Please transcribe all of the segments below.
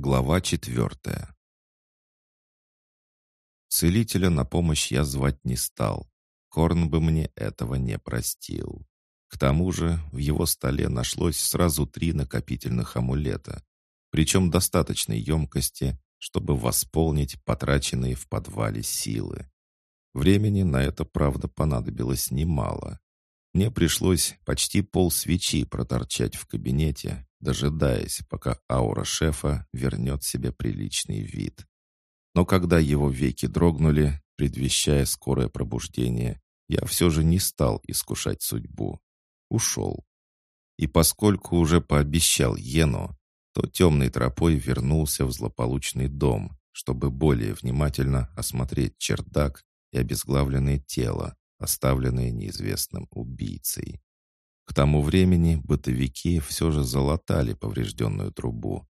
Глава четвертая. Целителя на помощь я звать не стал. Корн бы мне этого не простил. К тому же в его столе нашлось сразу три накопительных амулета, причем достаточной емкости, чтобы восполнить потраченные в подвале силы. Времени на это, правда, понадобилось немало. Мне пришлось почти пол свечи проторчать в кабинете, дожидаясь, пока аура шефа вернет себе приличный вид. Но когда его веки дрогнули, предвещая скорое пробуждение, я все же не стал искушать судьбу. Ушел. И поскольку уже пообещал Йену, то темной тропой вернулся в злополучный дом, чтобы более внимательно осмотреть чердак и обезглавленное тело, оставленное неизвестным убийцей. К тому времени бытовики все же залатали поврежденную трубу,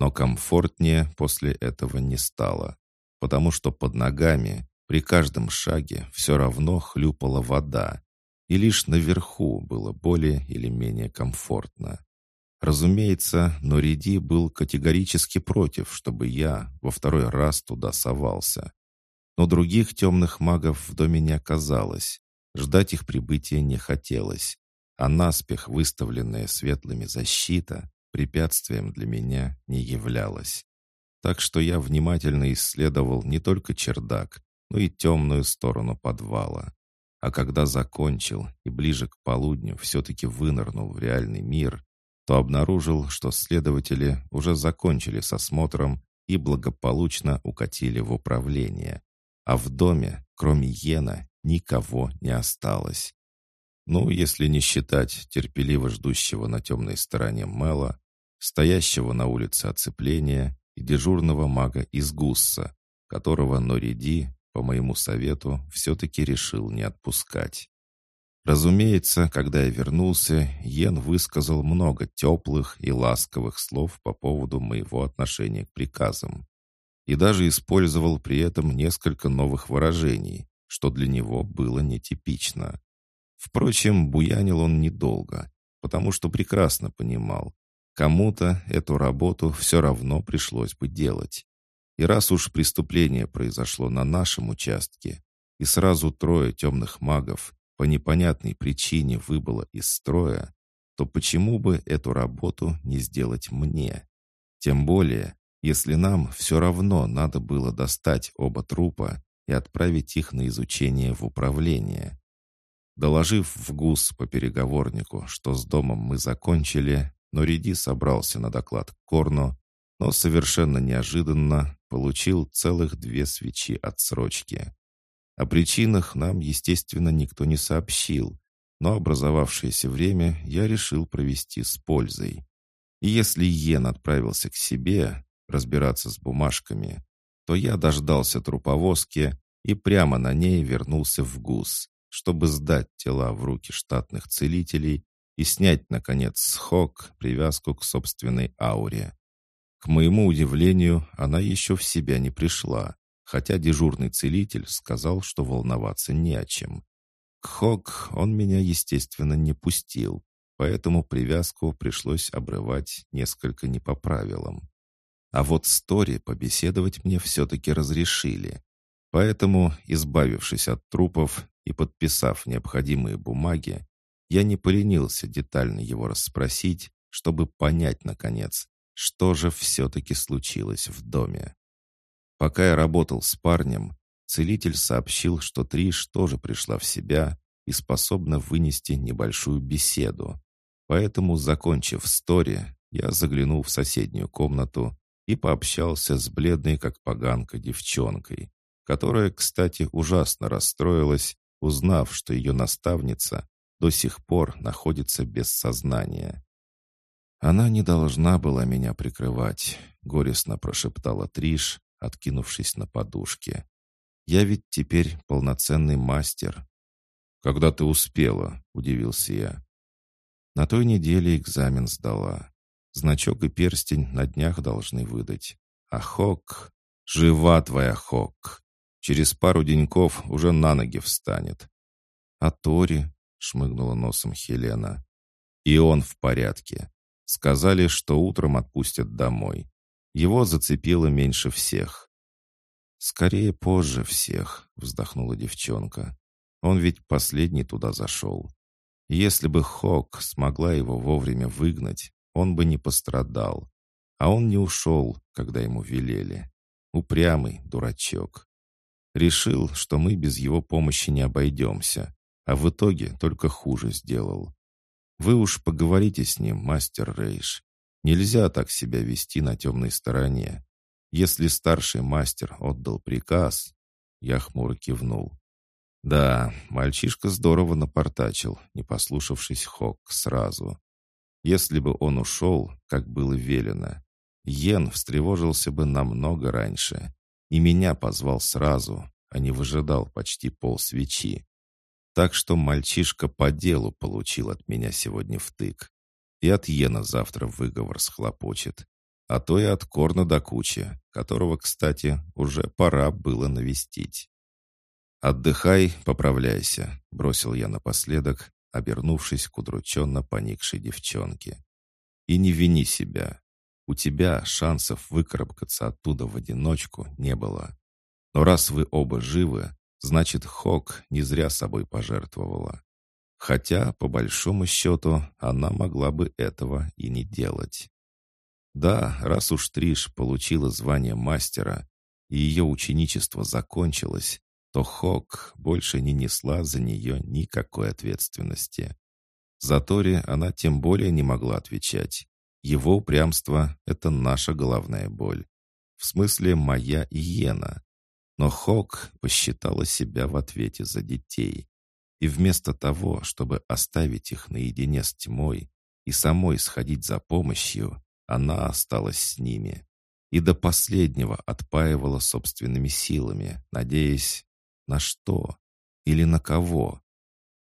но комфортнее после этого не стало, потому что под ногами при каждом шаге все равно хлюпала вода, и лишь наверху было более или менее комфортно. Разумеется, Нориди был категорически против, чтобы я во второй раз туда совался. Но других темных магов в доме не оказалось. Ждать их прибытия не хотелось а наспех выставленная светлыми защита препятствием для меня не являлась. Так что я внимательно исследовал не только чердак, но и темную сторону подвала. А когда закончил и ближе к полудню все-таки вынырнул в реальный мир, то обнаружил, что следователи уже закончили с осмотром и благополучно укатили в управление. А в доме, кроме Йена, никого не осталось. Ну, если не считать терпеливо ждущего на темной стороне Мэла, стоящего на улице оцепления и дежурного мага из Гусса, которого Нориди, по моему совету, все-таки решил не отпускать. Разумеется, когда я вернулся, Йен высказал много теплых и ласковых слов по поводу моего отношения к приказам. И даже использовал при этом несколько новых выражений, что для него было нетипично. Впрочем, буянил он недолго, потому что прекрасно понимал, кому-то эту работу все равно пришлось бы делать. И раз уж преступление произошло на нашем участке, и сразу трое темных магов по непонятной причине выбыло из строя, то почему бы эту работу не сделать мне? Тем более, если нам все равно надо было достать оба трупа и отправить их на изучение в управление. Доложив в ГУС по переговорнику, что с домом мы закончили, но Риди собрался на доклад к Корну, но совершенно неожиданно получил целых две свечи отсрочки. О причинах нам, естественно, никто не сообщил, но образовавшееся время я решил провести с пользой. И если Йен отправился к себе разбираться с бумажками, то я дождался труповозки и прямо на ней вернулся в ГУС, чтобы сдать тела в руки штатных целителей и снять, наконец, с привязку к собственной ауре. К моему удивлению, она еще в себя не пришла, хотя дежурный целитель сказал, что волноваться не о чем. К Хок он меня, естественно, не пустил, поэтому привязку пришлось обрывать несколько не по правилам. А вот с Тори побеседовать мне все-таки разрешили. Поэтому, избавившись от трупов, и подписав необходимые бумаги, я не поленился детально его расспросить, чтобы понять, наконец, что же все-таки случилось в доме. Пока я работал с парнем, целитель сообщил, что Триш тоже пришла в себя и способна вынести небольшую беседу. Поэтому, закончив стори, я заглянул в соседнюю комнату и пообщался с бледной как поганка девчонкой, которая, кстати, ужасно расстроилась узнав, что ее наставница до сих пор находится без сознания. «Она не должна была меня прикрывать», — горестно прошептала Триш, откинувшись на подушке. «Я ведь теперь полноценный мастер». «Когда ты успела?» — удивился я. На той неделе экзамен сдала. Значок и перстень на днях должны выдать. А Хок... Жива твоя Хок! Через пару деньков уже на ноги встанет. А Тори, шмыгнула носом Хелена. И он в порядке. Сказали, что утром отпустят домой. Его зацепило меньше всех. «Скорее позже всех», — вздохнула девчонка. «Он ведь последний туда зашел. Если бы Хок смогла его вовремя выгнать, он бы не пострадал. А он не ушел, когда ему велели. Упрямый дурачок. Решил, что мы без его помощи не обойдемся, а в итоге только хуже сделал. Вы уж поговорите с ним, мастер Рейш. Нельзя так себя вести на темной стороне. Если старший мастер отдал приказ...» Я хмуро кивнул. «Да, мальчишка здорово напортачил, не послушавшись Хок сразу. Если бы он ушел, как было велено, Йен встревожился бы намного раньше и меня позвал сразу, а не выжидал почти пол свечи. Так что мальчишка по делу получил от меня сегодня втык. И от Йена завтра выговор схлопочет. А то и от Корна до кучи, которого, кстати, уже пора было навестить. «Отдыхай, поправляйся», — бросил я напоследок, обернувшись к удрученно поникшей девчонке. «И не вини себя. У тебя шансов выкарабкаться оттуда в одиночку не было. Но раз вы оба живы, значит, Хок не зря собой пожертвовала. Хотя, по большому счету, она могла бы этого и не делать. Да, раз уж Триш получила звание мастера, и ее ученичество закончилось, то Хок больше не несла за нее никакой ответственности. За Тори она тем более не могла отвечать. Его упрямство — это наша головная боль. В смысле, моя и Йена. Но Хок посчитала себя в ответе за детей. И вместо того, чтобы оставить их наедине с тьмой и самой сходить за помощью, она осталась с ними. И до последнего отпаивала собственными силами, надеясь на что или на кого.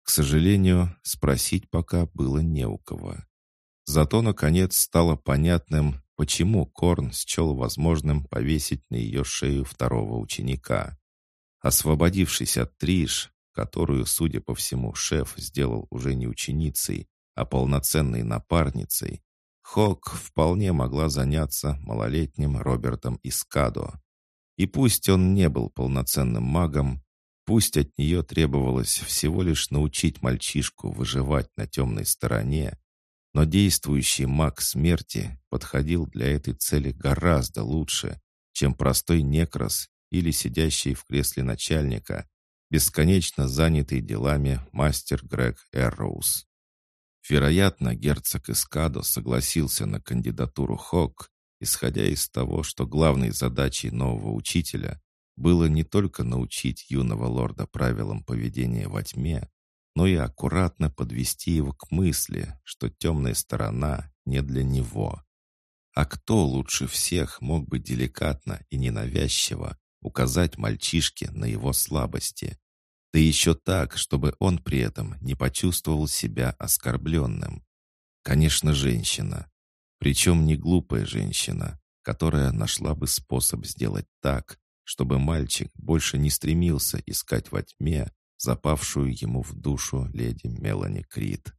К сожалению, спросить пока было не у кого. Зато, наконец, стало понятным, почему Корн счел возможным повесить на ее шею второго ученика. Освободившись от Триш, которую, судя по всему, шеф сделал уже не ученицей, а полноценной напарницей, Хок вполне могла заняться малолетним Робертом Искадо. И пусть он не был полноценным магом, пусть от нее требовалось всего лишь научить мальчишку выживать на темной стороне, но действующий маг смерти подходил для этой цели гораздо лучше, чем простой некрос или сидящий в кресле начальника, бесконечно занятый делами мастер Грег Эрроуз. Вероятно, герцог Искадо согласился на кандидатуру Хок, исходя из того, что главной задачей нового учителя было не только научить юного лорда правилам поведения во тьме, но и аккуратно подвести его к мысли, что темная сторона не для него. А кто лучше всех мог бы деликатно и ненавязчиво указать мальчишке на его слабости? Да еще так, чтобы он при этом не почувствовал себя оскорбленным. Конечно, женщина. Причем не глупая женщина, которая нашла бы способ сделать так, чтобы мальчик больше не стремился искать во тьме запавшую ему в душу леди Мелани Крид.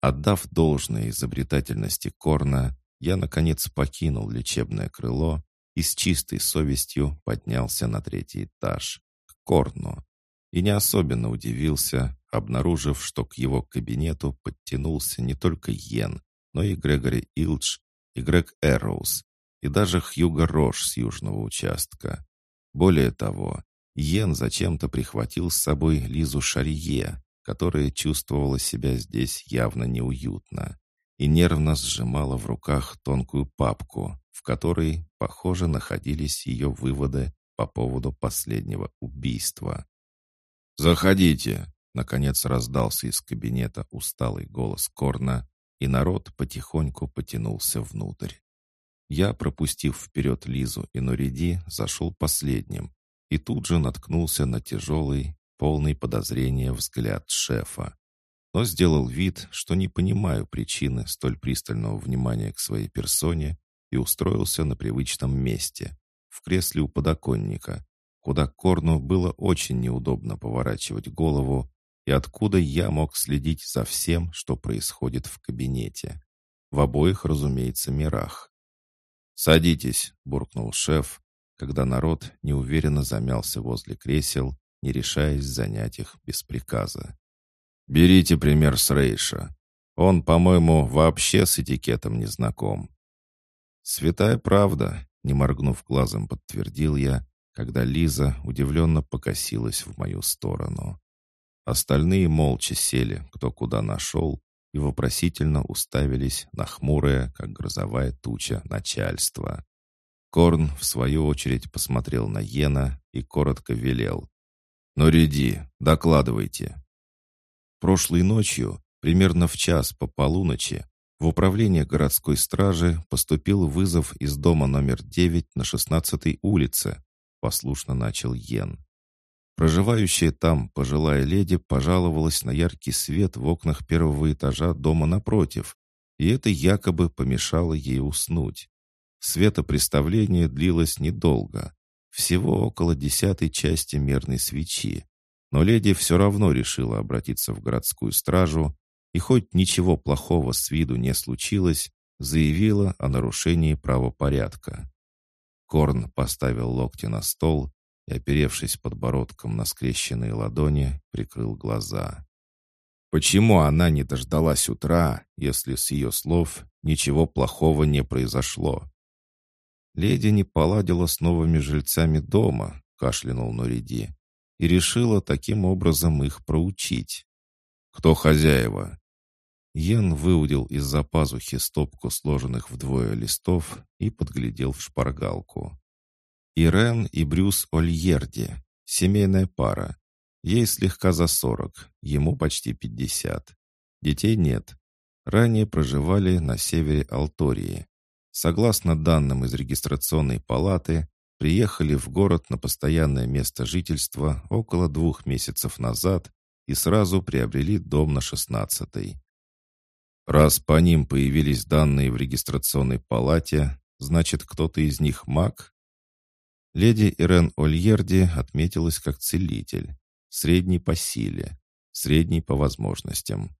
Отдав должное изобретательности Корна, я, наконец, покинул лечебное крыло и с чистой совестью поднялся на третий этаж, к Корну, и не особенно удивился, обнаружив, что к его кабинету подтянулся не только Йен, но и Грегори Илдж, и Грег Эрроуз, и даже Хьюго Рош с южного участка. Более того, Йен зачем-то прихватил с собой Лизу Шарье, которая чувствовала себя здесь явно неуютно и нервно сжимала в руках тонкую папку, в которой, похоже, находились ее выводы по поводу последнего убийства. «Заходите!» — наконец раздался из кабинета усталый голос Корна, и народ потихоньку потянулся внутрь. Я, пропустив вперед Лизу и Нориди, зашел последним, и тут же наткнулся на тяжелый, полный подозрения взгляд шефа. Но сделал вид, что не понимаю причины столь пристального внимания к своей персоне и устроился на привычном месте, в кресле у подоконника, куда Корну было очень неудобно поворачивать голову и откуда я мог следить за всем, что происходит в кабинете. В обоих, разумеется, мирах. «Садитесь», — буркнул шеф, когда народ неуверенно замялся возле кресел, не решаясь занять их без приказа. «Берите пример с Рейша. Он, по-моему, вообще с этикетом не знаком». «Святая правда», — не моргнув глазом, подтвердил я, когда Лиза удивленно покосилась в мою сторону. Остальные молча сели, кто куда нашел, и вопросительно уставились на хмурое, как грозовая туча, начальство. Корн, в свою очередь, посмотрел на Йена и коротко велел. «Ну, Риди, докладывайте». Прошлой ночью, примерно в час по полуночи, в управление городской стражи поступил вызов из дома номер 9 на 16-й улице, послушно начал Йен. Проживающая там пожилая леди пожаловалась на яркий свет в окнах первого этажа дома напротив, и это якобы помешало ей уснуть. Светопреставление длилось недолго, всего около десятой части мерной свечи, но леди все равно решила обратиться в городскую стражу и хоть ничего плохого с виду не случилось, заявила о нарушении правопорядка. Корн поставил локти на стол и, оперевшись подбородком на скрещенные ладони, прикрыл глаза. Почему она не дождалась утра, если с ее слов ничего плохого не произошло? Леди не поладила с новыми жильцами дома, кашлянул Нуриди, и решила таким образом их проучить. Кто хозяева? Йен выудил из-за пазухи стопку сложенных вдвое листов и подглядел в шпаргалку. Ирен и Брюс Ольерди. Семейная пара. Ей слегка за сорок, ему почти пятьдесят. Детей нет. Ранее проживали на севере Алтории. Согласно данным из регистрационной палаты, приехали в город на постоянное место жительства около двух месяцев назад и сразу приобрели дом на шестнадцатой. Раз по ним появились данные в регистрационной палате, значит, кто-то из них маг? Леди Ирен Ольерди отметилась как целитель, средний по силе, средний по возможностям.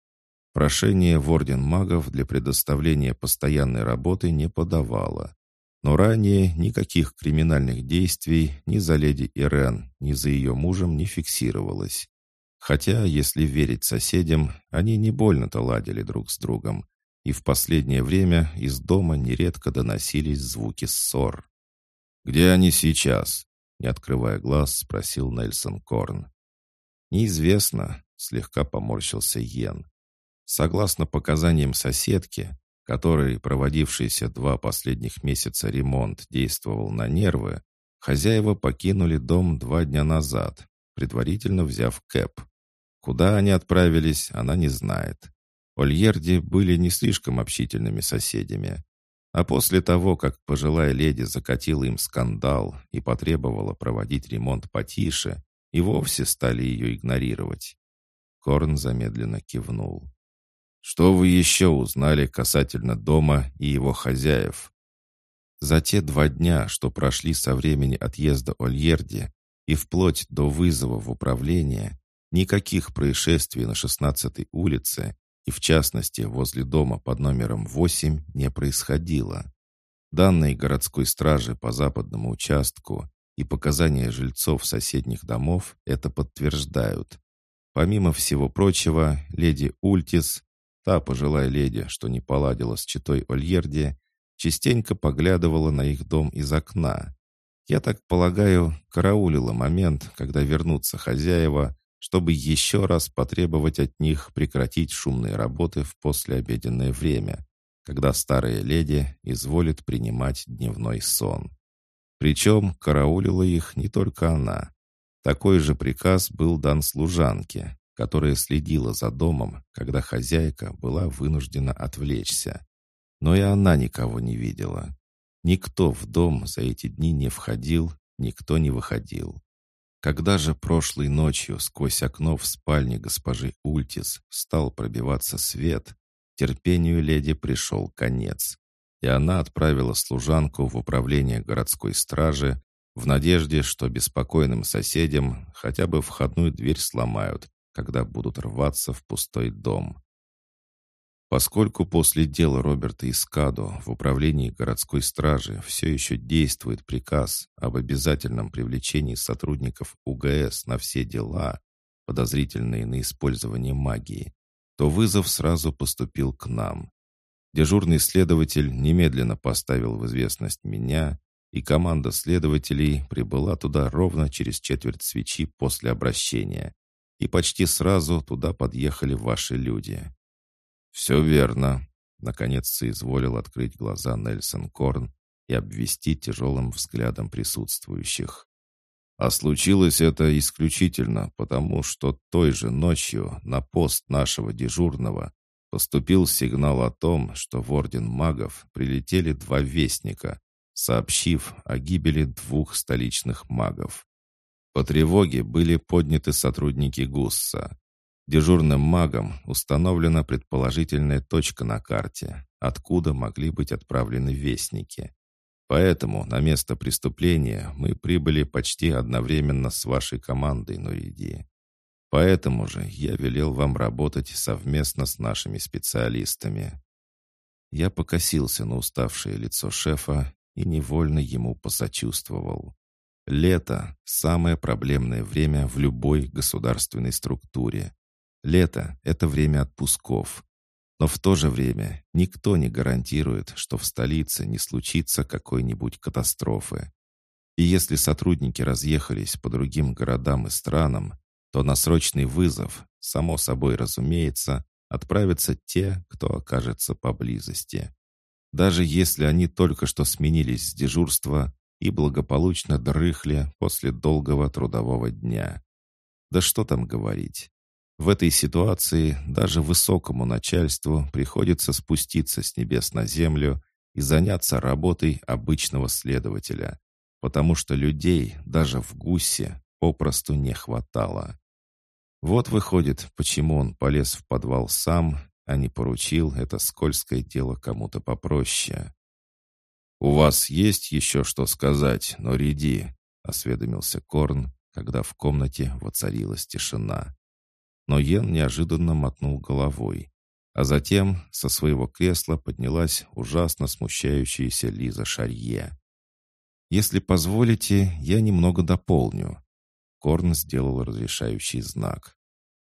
Прошение в Орден магов для предоставления постоянной работы не подавала. Но ранее никаких криминальных действий ни за леди Ирен, ни за ее мужем не фиксировалось. Хотя, если верить соседям, они не больно-то ладили друг с другом, и в последнее время из дома нередко доносились звуки ссор. «Где они сейчас?» Не открывая глаз, спросил Нельсон Корн. «Неизвестно», — слегка поморщился Йен. Согласно показаниям соседки, которой проводившийся два последних месяца ремонт действовал на нервы, хозяева покинули дом два дня назад, предварительно взяв кэп. Куда они отправились, она не знает. Ольерди были не слишком общительными соседями. А после того, как пожилая леди закатила им скандал и потребовала проводить ремонт потише, и вовсе стали ее игнорировать. Корн замедленно кивнул. «Что вы еще узнали касательно дома и его хозяев?» За те два дня, что прошли со времени отъезда Ольерди и вплоть до вызова в управление, никаких происшествий на 16-й улице и в частности возле дома под номером 8 не происходило. Данные городской стражи по западному участку и показания жильцов соседних домов это подтверждают. Помимо всего прочего, леди Ультис, та пожилая леди, что не поладила с читой Ольерди, частенько поглядывала на их дом из окна. Я так полагаю, караулила момент, когда вернутся хозяева, чтобы еще раз потребовать от них прекратить шумные работы в послеобеденное время, когда старая леди изволит принимать дневной сон. Причем караулила их не только она. Такой же приказ был дан служанке, которая следила за домом, когда хозяйка была вынуждена отвлечься. Но и она никого не видела. Никто в дом за эти дни не входил, никто не выходил. Когда же прошлой ночью сквозь окно в спальне госпожи Ультис стал пробиваться свет, терпению леди пришел конец, и она отправила служанку в управление городской стражи в надежде, что беспокойным соседям хотя бы входную дверь сломают, когда будут рваться в пустой дом. Поскольку после дела Роберта Искадо в управлении городской стражи все еще действует приказ об обязательном привлечении сотрудников УГС на все дела, подозрительные на использование магии, то вызов сразу поступил к нам. Дежурный следователь немедленно поставил в известность меня, и команда следователей прибыла туда ровно через четверть свечи после обращения. И почти сразу туда подъехали ваши люди. «Все верно», — наконец соизволил открыть глаза Нельсон Корн и обвести тяжелым взглядом присутствующих. А случилось это исключительно потому, что той же ночью на пост нашего дежурного поступил сигнал о том, что в Орден магов прилетели два вестника, сообщив о гибели двух столичных магов. По тревоге были подняты сотрудники ГУССа. Дежурным магом установлена предположительная точка на карте, откуда могли быть отправлены вестники. Поэтому на место преступления мы прибыли почти одновременно с вашей командой, Нуриди. Поэтому же я велел вам работать совместно с нашими специалистами». Я покосился на уставшее лицо шефа и невольно ему посочувствовал. Лето – самое проблемное время в любой государственной структуре. Лето – это время отпусков. Но в то же время никто не гарантирует, что в столице не случится какой-нибудь катастрофы. И если сотрудники разъехались по другим городам и странам, то на срочный вызов, само собой разумеется, отправятся те, кто окажется поблизости. Даже если они только что сменились с дежурства и благополучно дрыхли после долгого трудового дня. Да что там говорить. В этой ситуации даже высокому начальству приходится спуститься с небес на землю и заняться работой обычного следователя, потому что людей даже в гусе попросту не хватало. Вот выходит, почему он полез в подвал сам, а не поручил это скользкое дело кому-то попроще. «У вас есть еще что сказать, но Нориди?» — осведомился Корн, когда в комнате воцарилась тишина но Йен неожиданно мотнул головой. А затем со своего кресла поднялась ужасно смущающаяся Лиза Шарье. «Если позволите, я немного дополню». Корн сделал разрешающий знак.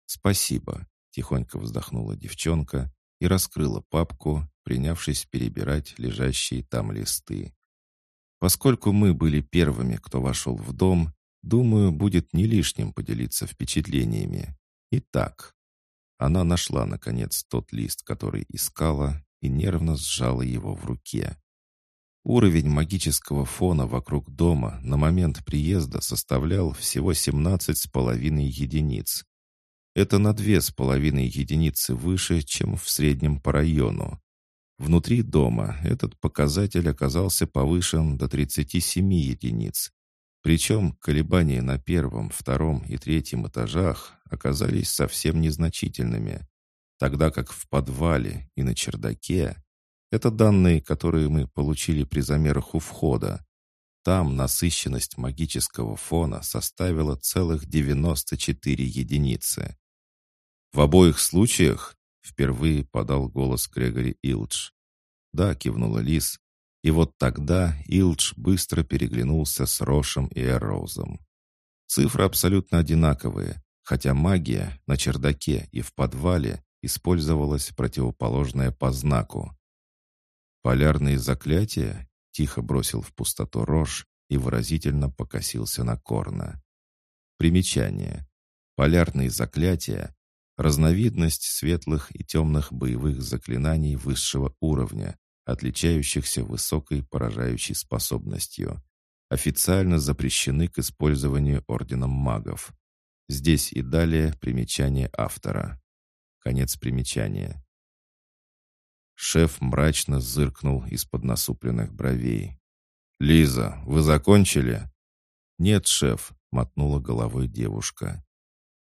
«Спасибо», — тихонько вздохнула девчонка и раскрыла папку, принявшись перебирать лежащие там листы. «Поскольку мы были первыми, кто вошел в дом, думаю, будет не лишним поделиться впечатлениями. Итак, она нашла, наконец, тот лист, который искала, и нервно сжала его в руке. Уровень магического фона вокруг дома на момент приезда составлял всего 17,5 единиц. Это на 2,5 единицы выше, чем в среднем по району. Внутри дома этот показатель оказался повышен до 37 единиц, причем колебания на первом, втором и третьем этажах оказались совсем незначительными, тогда как в подвале и на чердаке это данные, которые мы получили при замерах у входа. Там насыщенность магического фона составила целых 94 единицы. В обоих случаях впервые подал голос Грегори Илдж. «Да», — кивнула Лис, и вот тогда Илдж быстро переглянулся с Рошем и Эрроузом. Цифры абсолютно одинаковые, хотя магия на чердаке и в подвале использовалась противоположная по знаку. «Полярные заклятия?» — тихо бросил в пустоту Рош и выразительно покосился на Корна. Примечание. Полярные заклятия — разновидность светлых и темных боевых заклинаний высшего уровня, отличающихся высокой поражающей способностью, официально запрещены к использованию Орденом магов. Здесь и далее примечание автора. Конец примечания. Шеф мрачно зыркнул из-под насупленных бровей. «Лиза, вы закончили?» «Нет, шеф», — мотнула головой девушка.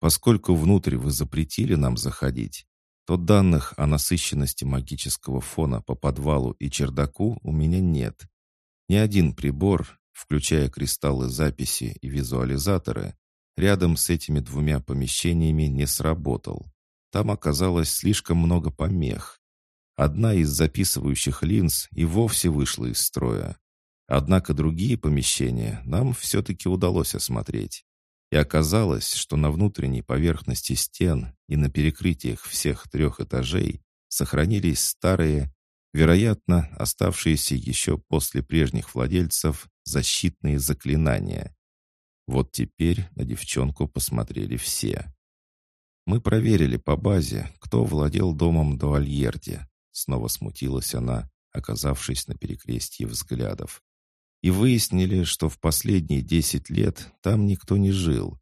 «Поскольку внутрь вы запретили нам заходить, то данных о насыщенности магического фона по подвалу и чердаку у меня нет. Ни один прибор, включая кристаллы записи и визуализаторы, рядом с этими двумя помещениями не сработал. Там оказалось слишком много помех, Одна из записывающих линз и вовсе вышла из строя. Однако другие помещения нам все-таки удалось осмотреть. И оказалось, что на внутренней поверхности стен и на перекрытиях всех трех этажей сохранились старые, вероятно, оставшиеся еще после прежних владельцев, защитные заклинания. Вот теперь на девчонку посмотрели все. Мы проверили по базе, кто владел домом до Альерди. Снова смутилась она, оказавшись на перекрестье взглядов. И выяснили, что в последние десять лет там никто не жил.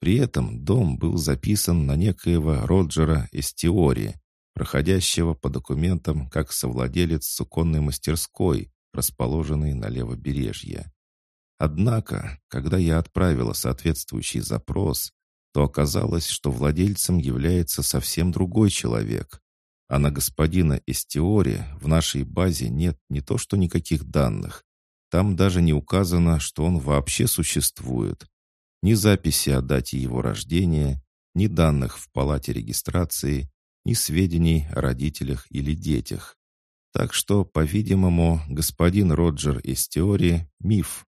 При этом дом был записан на некоего Роджера Эстиори, проходящего по документам как совладелец суконной мастерской, расположенной на левобережье. Однако, когда я отправила соответствующий запрос, то оказалось, что владельцем является совсем другой человек. А на господина Эстиори в нашей базе нет не то что никаких данных. Там даже не указано, что он вообще существует. Ни записи о дате его рождения, ни данных в палате регистрации, ни сведений о родителях или детях. Так что, по-видимому, господин Роджер из теории – миф.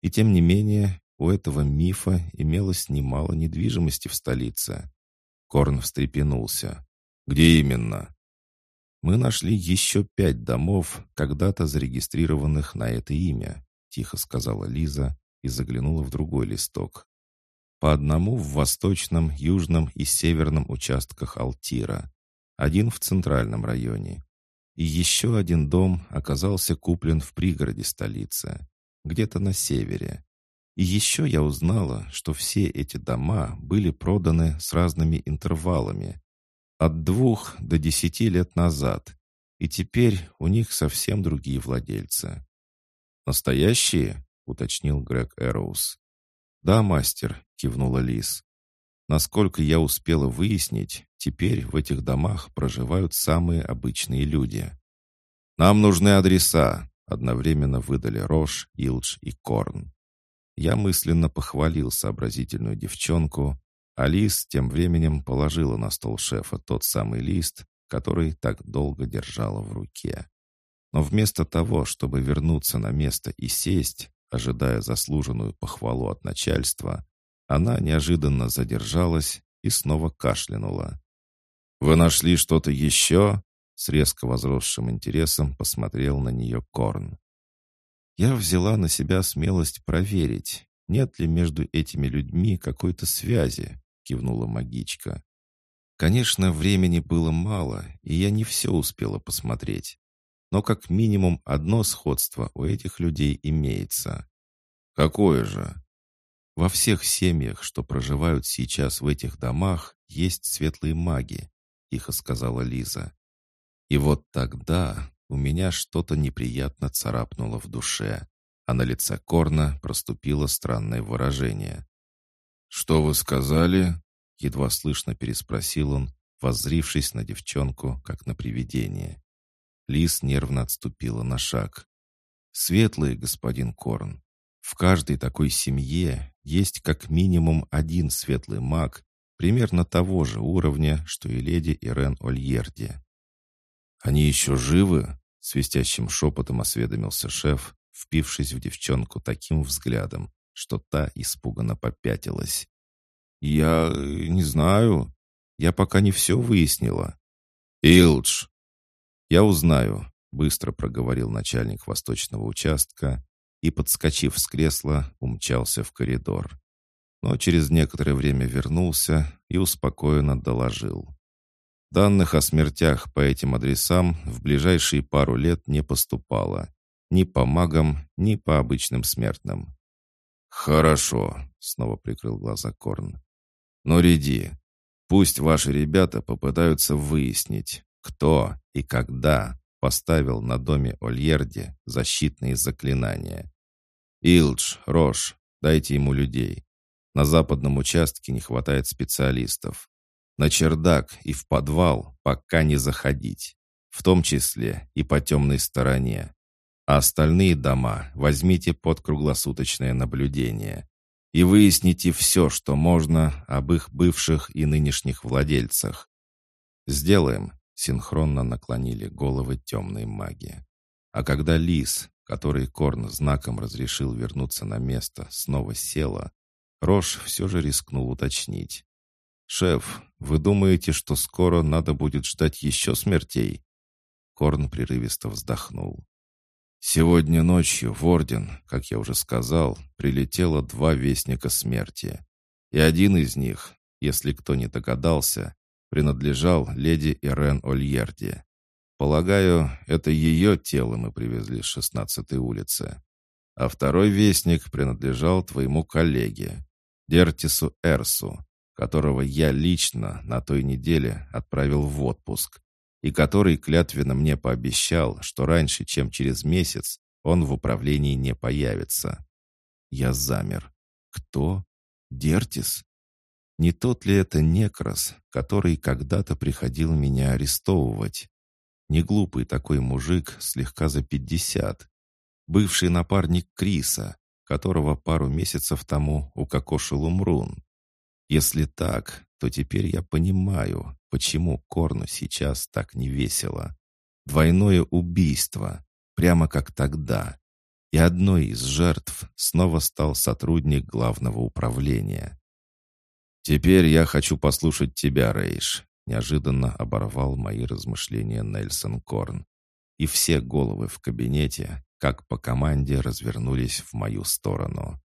И тем не менее, у этого мифа имелось немало недвижимости в столице. Корн встрепенулся. «Где именно?» «Мы нашли еще пять домов, когда-то зарегистрированных на это имя», тихо сказала Лиза и заглянула в другой листок. По одному в восточном, южном и северном участках Алтира, один в центральном районе. И еще один дом оказался куплен в пригороде столицы, где-то на севере. И еще я узнала, что все эти дома были проданы с разными интервалами. От двух до десяти лет назад. И теперь у них совсем другие владельцы. «Настоящие?» — уточнил Грег Эроуз. «Да, мастер», — кивнула Лис. «Насколько я успела выяснить, теперь в этих домах проживают самые обычные люди. Нам нужны адреса», — одновременно выдали Рош, Илдж и Корн. Я мысленно похвалил сообразительную девчонку. Алис тем временем положила на стол шефа тот самый лист, который так долго держала в руке. Но вместо того, чтобы вернуться на место и сесть, ожидая заслуженную похвалу от начальства, она неожиданно задержалась и снова кашлянула. «Вы нашли что-то еще?» С резко возросшим интересом посмотрел на нее Корн. Я взяла на себя смелость проверить, нет ли между этими людьми какой-то связи, кивнула магичка. Конечно, времени было мало, и я не все успела посмотреть. Но как минимум одно сходство у этих людей имеется. Какое же? Во всех семьях, что проживают сейчас в этих домах, есть светлые маги, тихо сказала Лиза. И вот тогда у меня что-то неприятно царапнуло в душе, а на лице Корна проступило странное выражение. «Что вы сказали?» — едва слышно переспросил он, воззрившись на девчонку, как на привидение. Лис нервно отступила на шаг. «Светлый, господин Корн, в каждой такой семье есть как минимум один светлый маг, примерно того же уровня, что и леди Ирен Ольерди. «Они еще живы?» — свистящим шепотом осведомился шеф, впившись в девчонку таким взглядом, что та испуганно попятилась. «Я не знаю. Я пока не все выяснила». «Илдж!» «Я узнаю», — быстро проговорил начальник восточного участка и, подскочив с кресла, умчался в коридор. Но через некоторое время вернулся и успокоенно доложил. Данных о смертях по этим адресам в ближайшие пару лет не поступало. Ни по магам, ни по обычным смертным. «Хорошо», — снова прикрыл глаза Корн. «Но, Риди, пусть ваши ребята попытаются выяснить, кто и когда поставил на доме Ольерди защитные заклинания. Илдж, Рош, дайте ему людей. На западном участке не хватает специалистов. На чердак и в подвал пока не заходить, в том числе и по темной стороне. А остальные дома возьмите под круглосуточное наблюдение и выясните все, что можно об их бывших и нынешних владельцах. «Сделаем», синхронно наклонили головы темной маги. А когда лис, который Корн знаком разрешил вернуться на место, снова села, Рош все же рискнул уточнить. «Шеф, вы думаете, что скоро надо будет ждать еще смертей?» Корн прерывисто вздохнул. «Сегодня ночью в Орден, как я уже сказал, прилетело два вестника смерти. И один из них, если кто не догадался, принадлежал леди Ирен Ольерди. Полагаю, это ее тело мы привезли с шестнадцатой улицы. А второй вестник принадлежал твоему коллеге, Дертису Эрсу, которого я лично на той неделе отправил в отпуск, и который клятвенно мне пообещал, что раньше, чем через месяц, он в управлении не появится. Я замер. Кто? Дертис? Не тот ли это некрас, который когда-то приходил меня арестовывать? Не глупый такой мужик, слегка за пятьдесят. Бывший напарник Криса, которого пару месяцев тому укокошил Умрун. Если так, то теперь я понимаю, почему Корну сейчас так не весело. Двойное убийство, прямо как тогда. И одной из жертв снова стал сотрудник главного управления. «Теперь я хочу послушать тебя, Рейш», — неожиданно оборвал мои размышления Нельсон Корн. И все головы в кабинете, как по команде, развернулись в мою сторону.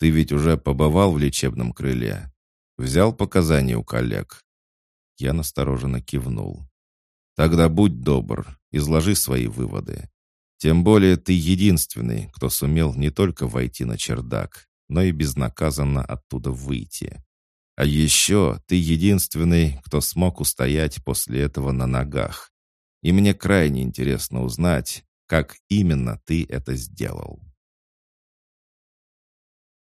«Ты ведь уже побывал в лечебном крыле? Взял показания у коллег?» Я настороженно кивнул. «Тогда будь добр, изложи свои выводы. Тем более ты единственный, кто сумел не только войти на чердак, но и безнаказанно оттуда выйти. А еще ты единственный, кто смог устоять после этого на ногах. И мне крайне интересно узнать, как именно ты это сделал.